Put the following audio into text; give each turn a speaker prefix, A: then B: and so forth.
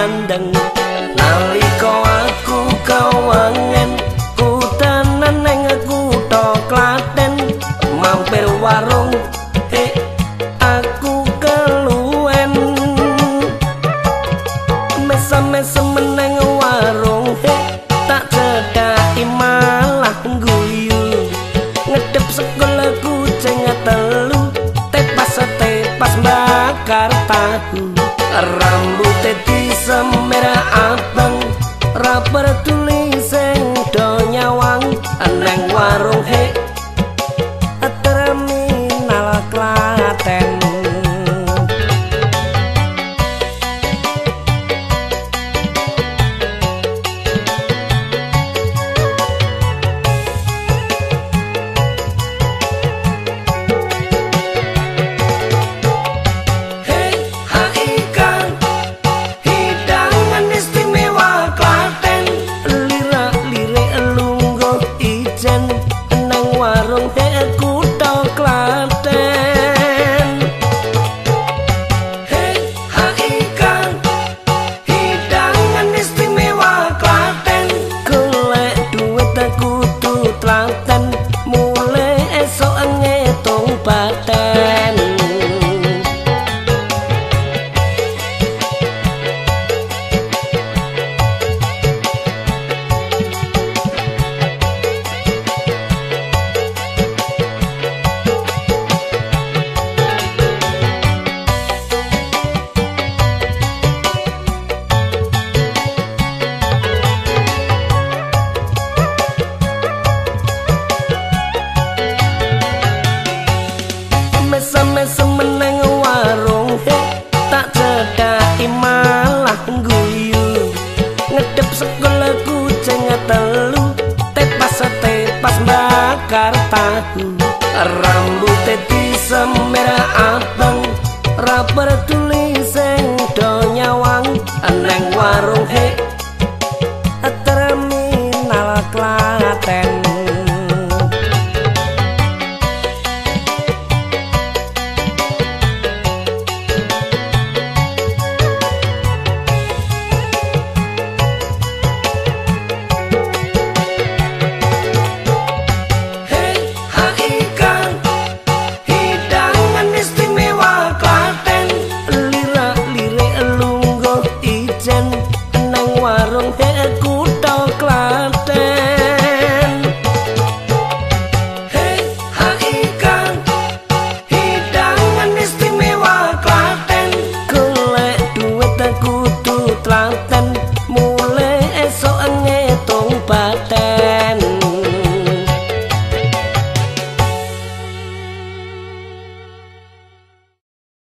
A: pandang rambuté di semera abang rapper tulis sing do nyawang nang warung hey. arronte cu. Jakarta. Rambut tetis semerah abang ra peduli